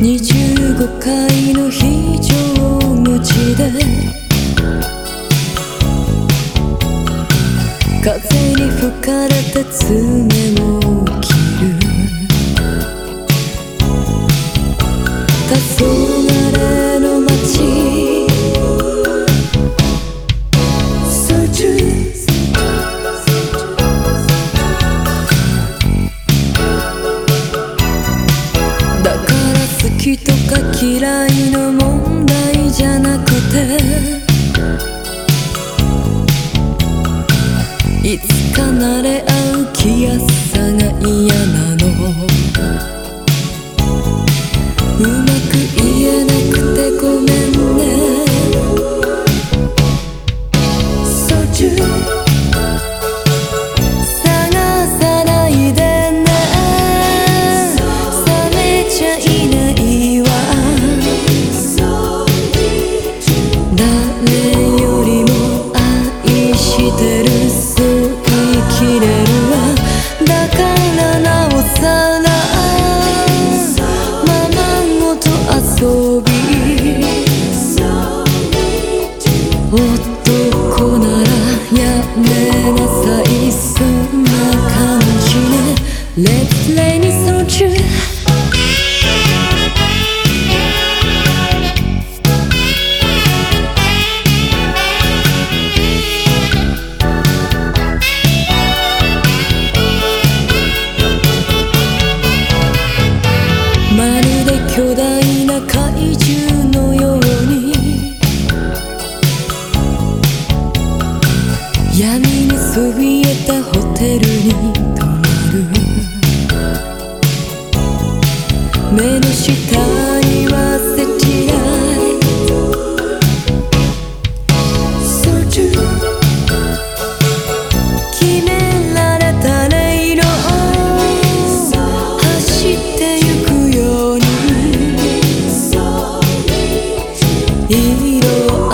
25階の非常口で風に吹かれて爪を切る。らいの問題じゃなくていつか慣れ合 Let's play the snow まるで巨大な怪獣のように闇にそびえたホテルに made